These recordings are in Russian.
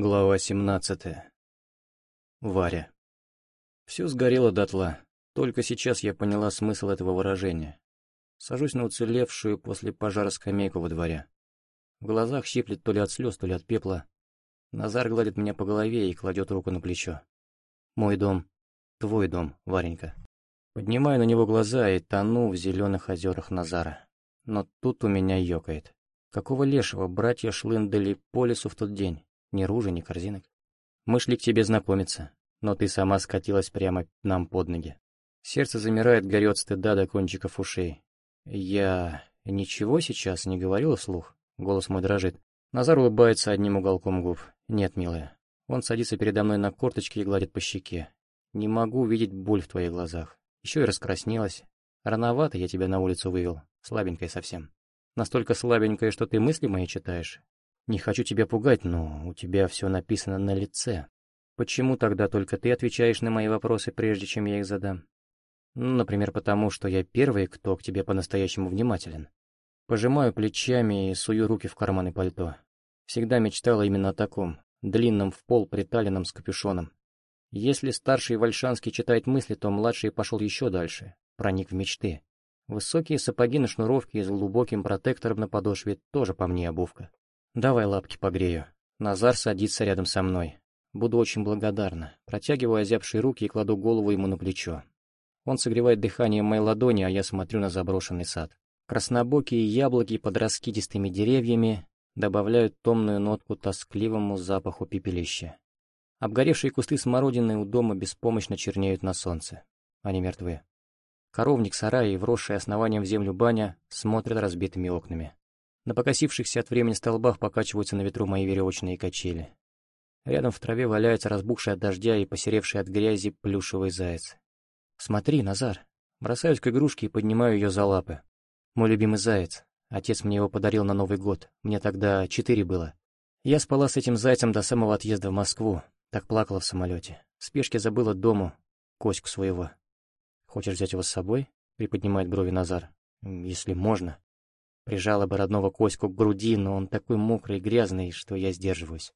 Глава 17. Варя. Все сгорело дотла. Только сейчас я поняла смысл этого выражения. Сажусь на уцелевшую после пожара скамейку во дворе. В глазах щиплет то ли от слез, то ли от пепла. Назар гладит меня по голове и кладет руку на плечо. Мой дом. Твой дом, Варенька. Поднимаю на него глаза и тону в зеленых озерах Назара. Но тут у меня ёкает. Какого лешего братья шлындали по лесу в тот день? Ни ружей, ни корзинок. Мы шли к тебе знакомиться, но ты сама скатилась прямо нам под ноги. Сердце замирает, горет стыда до кончиков ушей. Я ничего сейчас не говорила вслух? Голос мой дрожит. Назар улыбается одним уголком губ. Нет, милая. Он садится передо мной на корточки и гладит по щеке. Не могу видеть боль в твоих глазах. Еще и раскраснелась. Рановато я тебя на улицу вывел. Слабенькая совсем. Настолько слабенькая, что ты мысли мои читаешь. Не хочу тебя пугать, но у тебя все написано на лице. Почему тогда только ты отвечаешь на мои вопросы, прежде чем я их задам? Ну, например, потому что я первый, кто к тебе по-настоящему внимателен. Пожимаю плечами и сую руки в карманы пальто. Всегда мечтала именно о таком, длинном в пол приталенном с капюшоном. Если старший Вальшанский читает мысли, то младший пошел еще дальше, проник в мечты. Высокие сапоги на шнуровке с глубоким протектором на подошве тоже по мне обувка. «Давай лапки погрею». Назар садится рядом со мной. Буду очень благодарна. Протягиваю озябшие руки и кладу голову ему на плечо. Он согревает дыханием моей ладони, а я смотрю на заброшенный сад. Краснобокие яблоки под раскидистыми деревьями добавляют томную нотку тоскливому запаху пепелища. Обгоревшие кусты смородины у дома беспомощно чернеют на солнце. Они мертвы. Коровник сарай и вросший основанием в землю баня смотрят разбитыми окнами. На покосившихся от времени столбах покачиваются на ветру мои веревочные качели. Рядом в траве валяется разбухший от дождя и посеревший от грязи плюшевый заяц. «Смотри, Назар!» Бросаюсь к игрушке и поднимаю ее за лапы. Мой любимый заяц. Отец мне его подарил на Новый год. Мне тогда четыре было. Я спала с этим зайцем до самого отъезда в Москву. Так плакала в самолете. В спешке забыла дому Коську своего. «Хочешь взять его с собой?» — приподнимает брови Назар. «Если можно». Прижала бы родного Коську к груди, но он такой мокрый и грязный, что я сдерживаюсь.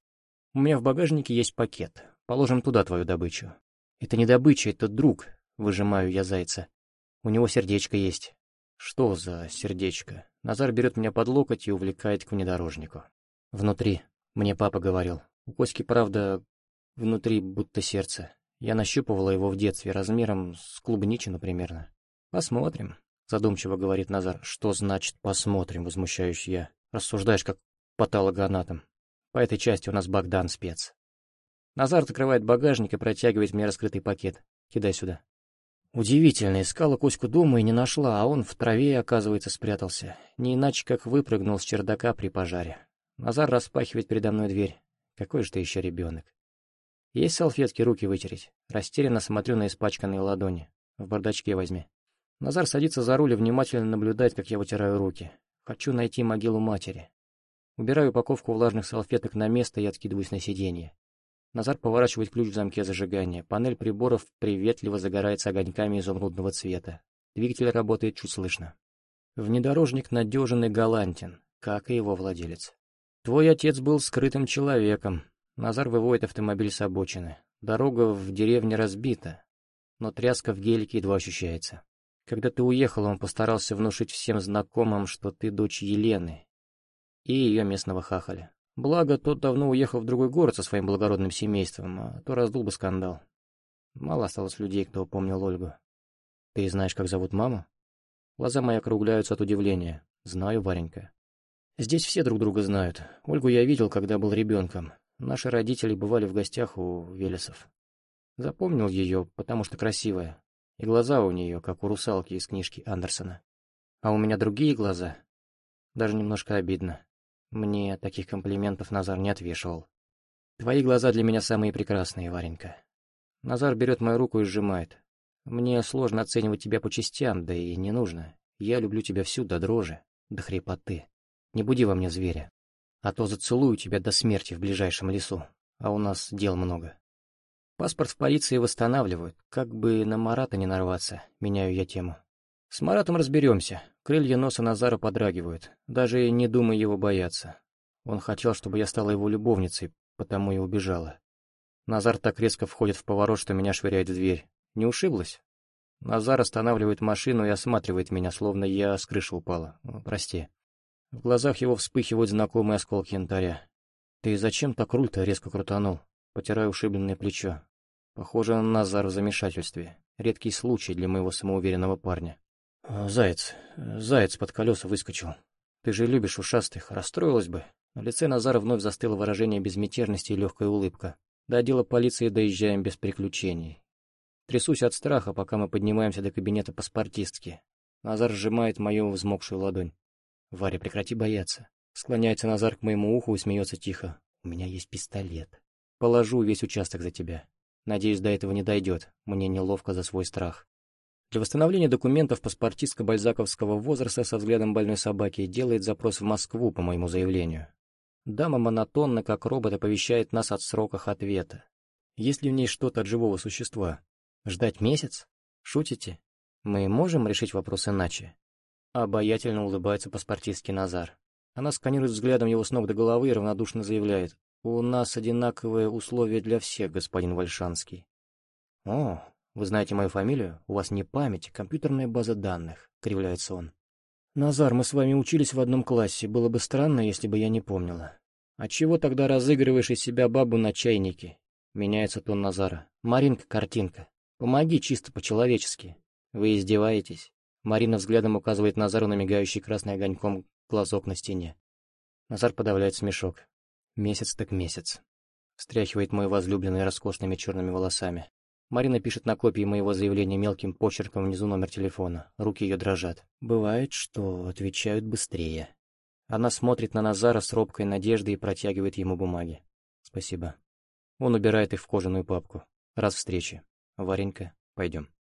У меня в багажнике есть пакет. Положим туда твою добычу. Это не добыча, это друг, выжимаю я зайца. У него сердечко есть. Что за сердечко? Назар берет меня под локоть и увлекает к внедорожнику. Внутри, мне папа говорил. У Коськи, правда, внутри будто сердце. Я нащупывала его в детстве размером с клубничину примерно. Посмотрим. Задумчиво говорит Назар. Что значит «посмотрим», возмущаюсь я. Рассуждаешь как патологоанатом. По этой части у нас Богдан спец. Назар открывает багажник и протягивает мне раскрытый пакет. Кидай сюда. Удивительно, искала Коську дома и не нашла, а он в траве, оказывается, спрятался. Не иначе, как выпрыгнул с чердака при пожаре. Назар распахивает передо мной дверь. Какой же ты еще ребенок. Есть салфетки руки вытереть? Растерянно смотрю на испачканные ладони. В бардачке возьми. Назар садится за руль и внимательно наблюдает, как я вытираю руки. Хочу найти могилу матери. Убираю упаковку влажных салфеток на место и откидываюсь на сиденье. Назар поворачивает ключ в замке зажигания. Панель приборов приветливо загорается огоньками изумрудного цвета. Двигатель работает чуть слышно. Внедорожник надежен и галантен, как и его владелец. Твой отец был скрытым человеком. Назар выводит автомобиль с обочины. Дорога в деревне разбита, но тряска в гелике едва ощущается. Когда ты уехала, он постарался внушить всем знакомым, что ты дочь Елены и ее местного хахаля. Благо, тот давно уехал в другой город со своим благородным семейством, а то раздул бы скандал. Мало осталось людей, кто помнил Ольгу. Ты знаешь, как зовут маму? Глаза мои округляются от удивления. Знаю, Варенька. Здесь все друг друга знают. Ольгу я видел, когда был ребенком. Наши родители бывали в гостях у Велесов. Запомнил ее, потому что красивая. И глаза у нее, как у русалки из книжки Андерсона. А у меня другие глаза. Даже немножко обидно. Мне таких комплиментов Назар не отвешивал. Твои глаза для меня самые прекрасные, Варенька. Назар берет мою руку и сжимает. Мне сложно оценивать тебя по частям, да и не нужно. Я люблю тебя всю до дрожи, до хрипоты. Не буди во мне зверя. А то зацелую тебя до смерти в ближайшем лесу. А у нас дел много. Паспорт в полиции восстанавливают, как бы на Марата не нарваться, меняю я тему. С Маратом разберемся, крылья носа Назара подрагивают, даже не думай его бояться. Он хотел, чтобы я стала его любовницей, потому и убежала. Назар так резко входит в поворот, что меня швыряет в дверь. Не ушиблась? Назар останавливает машину и осматривает меня, словно я с крыши упала. Прости. В глазах его вспыхивают знакомые осколки янтаря. «Ты зачем так руль-то резко крутанул?» Потираю ушибленное плечо. Похоже на Назар в замешательстве. Редкий случай для моего самоуверенного парня. «Заяц, заяц под колеса выскочил. Ты же любишь ушастых, расстроилась бы». На лице Назара вновь застыло выражение безмятежности и легкая улыбка. До отдела полиции доезжаем без приключений. Трясусь от страха, пока мы поднимаемся до кабинета паспортистки. Назар сжимает мою взмокшую ладонь. «Варя, прекрати бояться». Склоняется Назар к моему уху и смеется тихо. «У меня есть пистолет. Положу весь участок за тебя. Надеюсь, до этого не дойдет. Мне неловко за свой страх». Для восстановления документов паспортистка-бальзаковского возраста со взглядом больной собаки делает запрос в Москву по моему заявлению. Дама монотонно, как робот, оповещает нас о сроках ответа. Есть ли в ней что-то от живого существа? Ждать месяц? Шутите? Мы можем решить вопрос иначе? Обаятельно улыбается паспортистский Назар. Она сканирует взглядом его с ног до головы и равнодушно заявляет. «У нас одинаковые условия для всех, господин Вальшанский». «О, вы знаете мою фамилию? У вас не память, а компьютерная база данных», — кривляется он. «Назар, мы с вами учились в одном классе. Было бы странно, если бы я не помнила. А чего тогда разыгрываешь из себя бабу на чайнике?» Меняется тон Назара. «Маринка, картинка. Помоги чисто по-человечески. Вы издеваетесь?» Марина взглядом указывает Назару на мигающий красный огоньком глазок на стене. Назар подавляет смешок. «Месяц так месяц». Встряхивает мой возлюбленный роскошными черными волосами. Марина пишет на копии моего заявления мелким почерком внизу номер телефона. Руки ее дрожат. Бывает, что отвечают быстрее. Она смотрит на Назара с робкой надеждой и протягивает ему бумаги. Спасибо. Он убирает их в кожаную папку. Раз встречи. Варенька, пойдем.